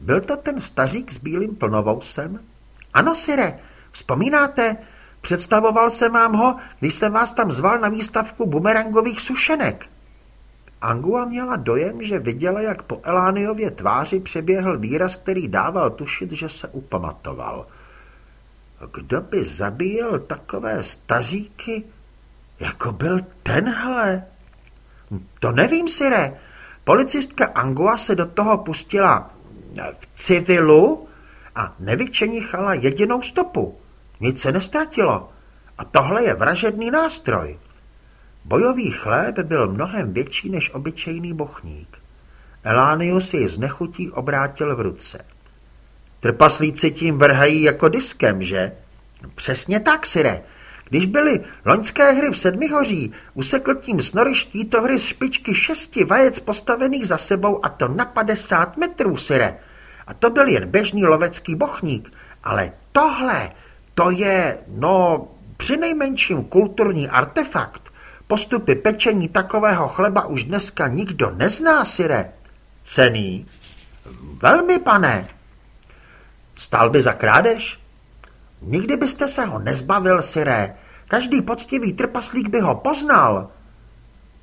Byl to ten stařík s bílým plnovousem? Ano, Sire, vzpomínáte? Představoval jsem vám ho, když jsem vás tam zval na výstavku bumerangových sušenek. Angua měla dojem, že viděla, jak po Elániově tváři přeběhl výraz, který dával tušit, že se upamatoval. Kdo by zabíjel takové staříky, jako byl tenhle? To nevím, Sire. Policistka Angua se do toho pustila v civilu a nevyčenichala jedinou stopu. Nic se nestratilo. A tohle je vražedný nástroj. Bojový chléb byl mnohem větší než obyčejný bochník. Elánius jej z nechutí obrátil v ruce. Trpaslíci tím vrhají jako diskem, že? Přesně tak, Sire. Když byly loňské hry v Sedmihoří, usekl tím snory štítohry z špičky šesti vajec postavených za sebou a to na 50 metrů, Sire. A to byl jen běžný lovecký bochník. Ale tohle, to je, no, přinejmenším kulturní artefakt. Postupy pečení takového chleba už dneska nikdo nezná, Sire. Cený? Velmi, pane. Stál by za krádež? Nikdy byste se ho nezbavil, Siré. Každý poctivý trpaslík by ho poznal.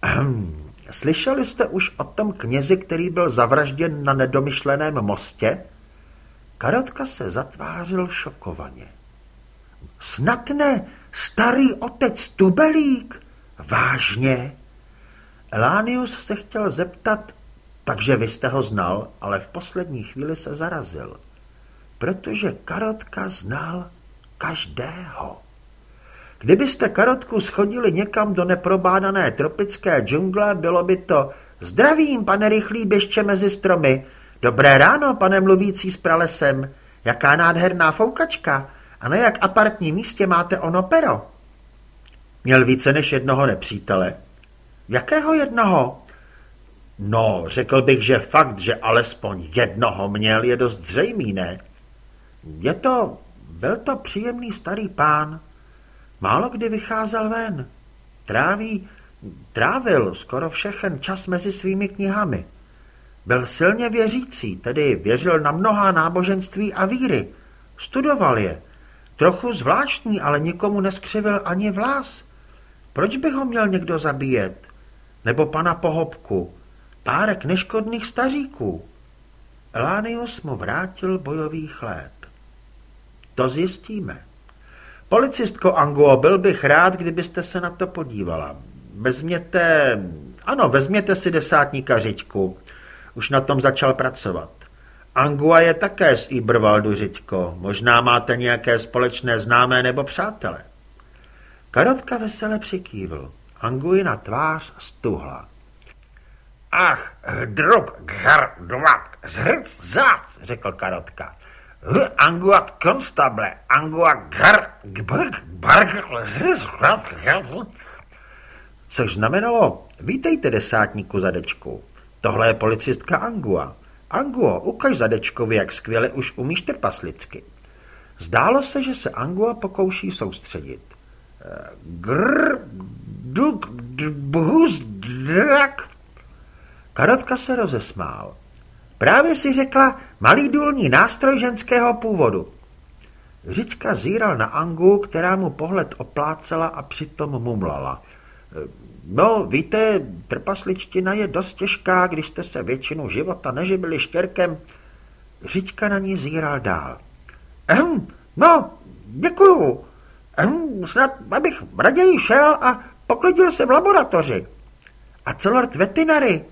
Ehm, slyšeli jste už o tom knězi, který byl zavražděn na nedomyšleném mostě? Karotka se zatvářil šokovaně. Snad ne, starý otec Tubelík? Vážně? Elánius se chtěl zeptat, takže vy jste ho znal, ale v poslední chvíli se zarazil, protože Karotka znal každého. Kdybyste Karotku schodili někam do neprobádané tropické džungle, bylo by to Zdravím, pane rychlý běžče mezi stromy. Dobré ráno, pane mluvící s pralesem. Jaká nádherná foukačka. A na jak apartní místě máte ono pero? Měl více než jednoho nepřítele. Jakého jednoho? No, řekl bych, že fakt, že alespoň jednoho měl, je dost zřejmý, ne? Je to, byl to příjemný starý pán. Málo kdy vycházel ven. Tráví, trávil skoro všechen čas mezi svými knihami. Byl silně věřící, tedy věřil na mnohá náboženství a víry. Studoval je. Trochu zvláštní, ale nikomu neskřivil ani vlas. Proč by ho měl někdo zabíjet? Nebo pana Pohobku? Párek neškodných staříků. Elánius mu vrátil bojový chléb. To zjistíme. Policistko Anguo, byl bych rád, kdybyste se na to podívala. Vezměte, ano, vezměte si desátníka Řičku. Už na tom začal pracovat. Angua je také z Ibervaldu, Řičko. Možná máte nějaké společné známé nebo přátele. Karotka vesele přikývl. Anguina tvář stuhla. Ach, druk, ghr, dvat, zhrc, zác, řekl Karotka. H, anguat konstable, anguat ghr, gbrk, bark, zhrc, ghr, Což znamenalo, vítejte desátníku zadečku. Tohle je policistka Angua. Anguo, ukaž zadečkovi, jak skvěle už umíš trpaslicky. Zdálo se, že se Angua pokouší soustředit. Grr, duk, dbhus, drak. Karotka se rozesmál. Právě si řekla malý důlní nástroj ženského původu. Řička zíral na Angu, která mu pohled oplácela a přitom mumlala. No, víte, trpasličtina je dost těžká, když jste se většinu života neživili štěrkem. Řička na ní zíral dál. Ehm, no, děkuju. Ehm, snad abych raději šel a poklidil se v laboratoři. A co lord veterinary?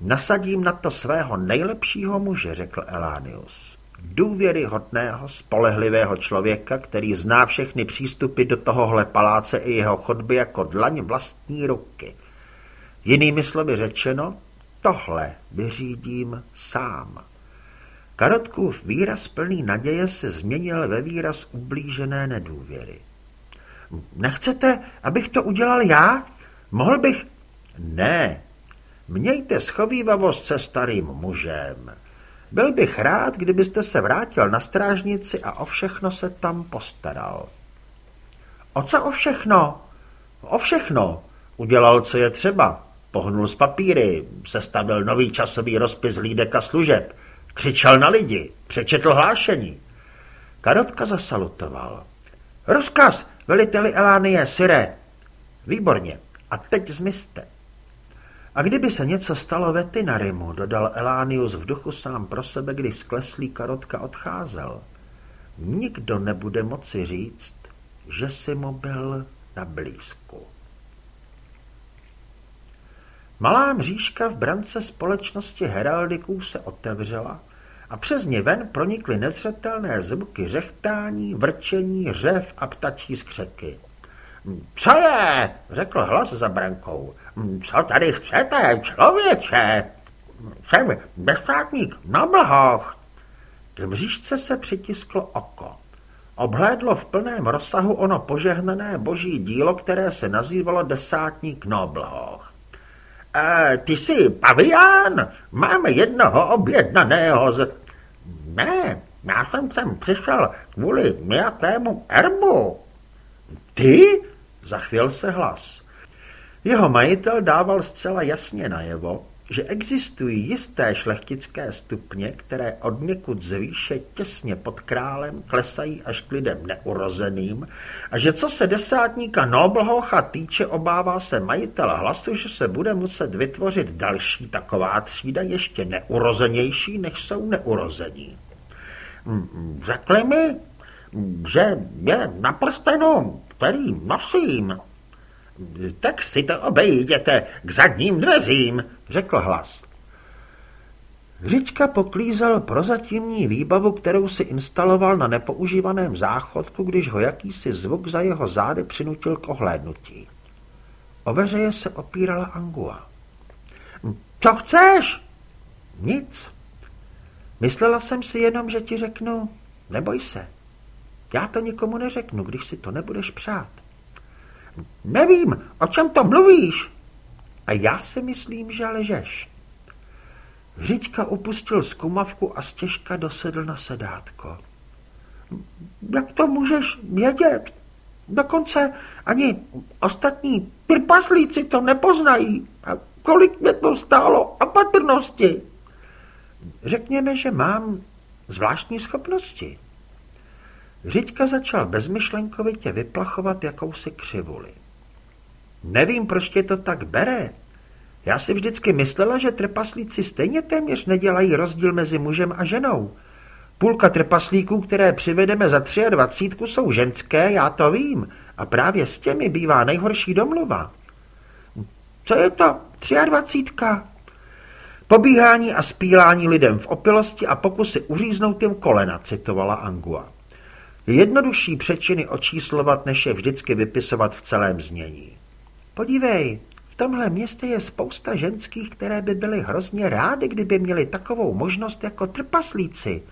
Nasadím na to svého nejlepšího muže, řekl Elánius. Důvěryhodného, spolehlivého člověka, který zná všechny přístupy do tohohle paláce i jeho chodby jako dlaň vlastní ruky. Jinými slovy řečeno, tohle vyřídím sám. Karotkův výraz plný naděje se změnil ve výraz ublížené nedůvěry. Nechcete, abych to udělal já? Mohl bych... Ne, Mějte schovývavost se starým mužem. Byl bych rád, kdybyste se vrátil na strážnici a o všechno se tam postaral. O co o všechno? O všechno. Udělal, co je třeba. Pohnul z papíry, sestavil nový časový rozpis lídek a služeb, křičel na lidi, přečetl hlášení. Karotka zasalutoval. Rozkaz, veliteli Elánie, Syre. Výborně. A teď zmizte. A kdyby se něco stalo Vetinarimu, dodal Elánius v duchu sám pro sebe, když skleslý karotka odcházel, nikdo nebude moci říct, že si mu byl na blízku. Malá mřížka v brance společnosti heraldiků se otevřela a přes ně ven pronikly nezřetelné zvuky řechtání, vrčení, řev a ptačí skřeky. Co je? řekl hlas za brankou. Co tady chcete, člověče? Jsem desátník na blhoch. K mřížce se přitisklo oko. Obhlédlo v plném rozsahu ono požehnané boží dílo, které se nazývalo desátník Noblhoch. E, ty jsi pavián? Máme jednoho objednaného z... Ne, já jsem sem přišel kvůli nějakému erbu. Ty? Zachvěl se hlas. Jeho majitel dával zcela jasně najevo, že existují jisté šlechtické stupně, které od někud zvýše těsně pod králem klesají až k lidem neurozeným a že co se desátníka Noblhocha týče, obává se majitel hlasu, že se bude muset vytvořit další taková třída ještě neurozenější, než jsou neurození. Hm, řekli mi, že je na prstenu, který nosím, tak si to obejděte k zadním dveřím, řekl hlas. Řička poklízel prozatímní výbavu, kterou si instaloval na nepoužívaném záchodku, když ho jakýsi zvuk za jeho zády přinutil k ohlédnutí. O veřeje se opírala Angua. Co chceš? Nic. Myslela jsem si jenom, že ti řeknu, neboj se. Já to nikomu neřeknu, když si to nebudeš přát. Nevím, o čem to mluvíš. A já si myslím, že ležeš. Řička upustil zkumavku a stěžka dosedl na sedátko. Jak to můžeš vědět? Dokonce ani ostatní trpaslíci to nepoznají. A kolik mě to stálo a patrnosti? Řekněme, že mám zvláštní schopnosti. Řiďka začal bezmyšlenkovitě vyplachovat jakousi křivuli. Nevím, proč tě to tak bere. Já si vždycky myslela, že trpaslíci stejně téměř nedělají rozdíl mezi mužem a ženou. Půlka trpaslíků, které přivedeme za tři a dvacítku, jsou ženské, já to vím. A právě s těmi bývá nejhorší domluva. Co je to tři a dvacítka? Pobíhání a spílání lidem v opilosti a pokusy uříznout jim kolena, citovala Angua. Je jednodušší přečiny očíslovat, než je vždycky vypisovat v celém znění. Podívej, v tomhle městě je spousta ženských, které by byly hrozně rády, kdyby měly takovou možnost jako trpaslíci.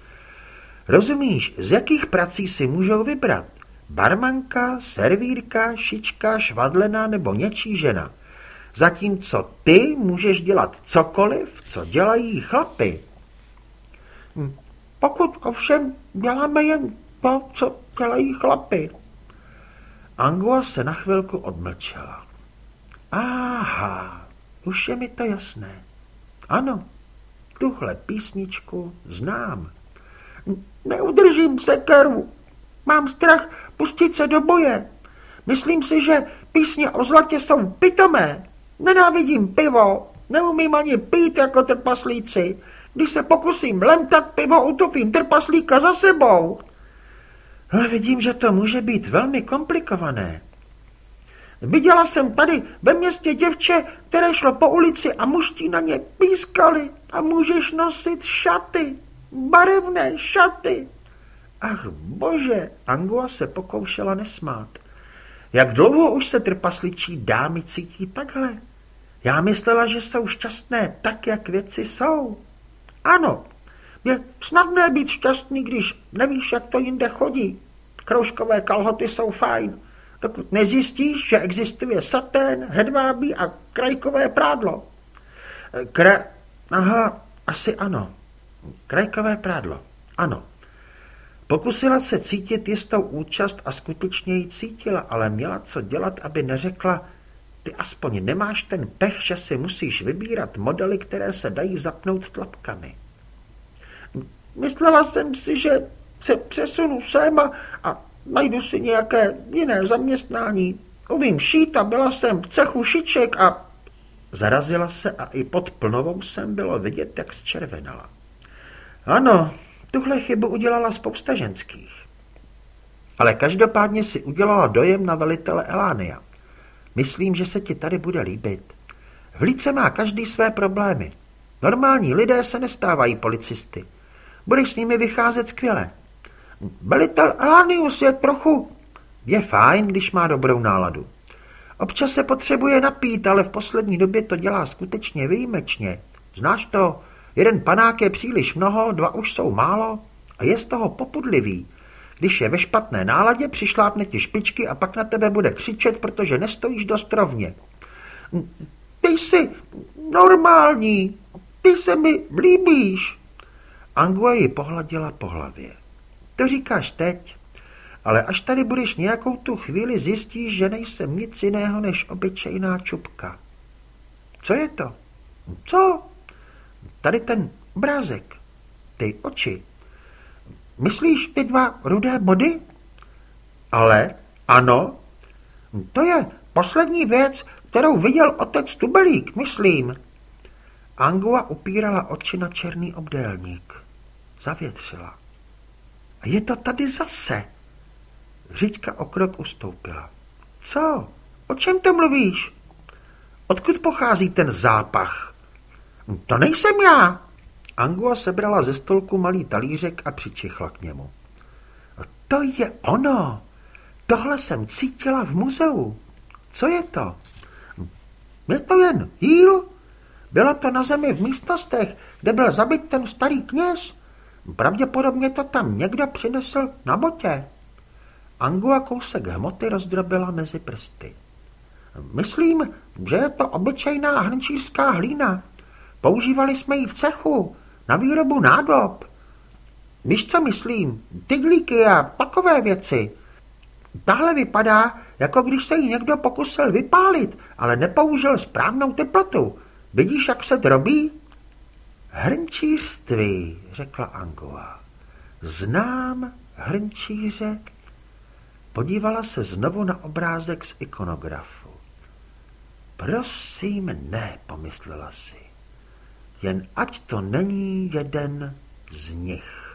Rozumíš, z jakých prací si můžou vybrat? Barmanka, servírka, šička, švadlená nebo něčí žena. Zatímco ty můžeš dělat cokoliv, co dělají chlapy. Hm, pokud ovšem děláme jen to, co dělají chlapy. Angua se na chvilku odmlčela. Aha, už je mi to jasné. Ano, tuhle písničku znám. Neudržím sekeru. Mám strach pustit se do boje. Myslím si, že písně o zlatě jsou pitomé. Nenávidím pivo, neumím ani pít jako trpaslíci. Když se pokusím lemtat pivo, utopím trpaslíka za sebou. Ale vidím, že to může být velmi komplikované. Viděla jsem tady ve městě děvče, které šlo po ulici a muští na ně pískali a můžeš nosit šaty, barevné šaty. Ach bože, Angua se pokoušela nesmát. Jak dlouho už se trpasličí dámy cítí takhle? Já myslela, že jsou šťastné tak, jak věci jsou. Ano, je snadné být šťastný, když nevíš, jak to jinde chodí. Kroužkové kalhoty jsou fajn, dokud nezjistíš, že existuje satén, hedvábí a krajkové prádlo. Kra... Aha, asi ano. Krajkové prádlo, ano. Pokusila se cítit jistou účast a skutečně ji cítila, ale měla co dělat, aby neřekla, ty aspoň nemáš ten pech, že si musíš vybírat modely, které se dají zapnout tlapkami. Myslela jsem si, že se přesunu sem a, a najdu si nějaké jiné zaměstnání. Umím šít a byla jsem v cechu šiček a... Zarazila se a i pod plnovou jsem bylo vidět, jak zčervenala. Ano, tuhle chybu udělala spousta ženských. Ale každopádně si udělala dojem na velitele Elánia. Myslím, že se ti tady bude líbit. V Líce má každý své problémy. Normální lidé se nestávají policisty. Budeš s nimi vycházet skvěle. Velitel Elanius je trochu... Je fajn, když má dobrou náladu. Občas se potřebuje napít, ale v poslední době to dělá skutečně výjimečně. Znáš to? Jeden panák je příliš mnoho, dva už jsou málo a je z toho popudlivý. Když je ve špatné náladě, přišlápne ti špičky a pak na tebe bude křičet, protože nestojíš dost rovně. Ty jsi normální, ty se mi líbíš. Angua ji pohladila po hlavě. To říkáš teď, ale až tady budeš nějakou tu chvíli zjistíš, že nejsem nic jiného než obyčejná čupka. Co je to? Co? Tady ten obrázek, ty oči. Myslíš ty dva rudé body? Ale, ano. To je poslední věc, kterou viděl otec Tubelík, myslím. Angua upírala oči na černý obdélník. Zavětřila. A je to tady zase. Řiďka o krok ustoupila. Co? O čem to mluvíš? Odkud pochází ten zápach? To nejsem já. Angua sebrala ze stolku malý talířek a přičichla k němu. To je ono. Tohle jsem cítila v muzeu. Co je to? Je to jen jíl? Bylo to na zemi v místnostech, kde byl zabit ten starý kněz. Pravděpodobně to tam někdo přinesl na botě. Angua kousek hmoty rozdrobila mezi prsty. Myslím, že je to obyčejná hrnčířská hlína. Používali jsme ji v cechu, na výrobu nádob. Víš, co myslím? Tyglíky a takové věci. Tahle vypadá, jako když se jí někdo pokusil vypálit, ale nepoužil správnou teplotu. Vidíš, jak se drobí? Hrnčířství, řekla Angua. Znám hrnčíře. Podívala se znovu na obrázek z ikonografu. Prosím, ne, pomyslela si. Jen ať to není jeden z nich.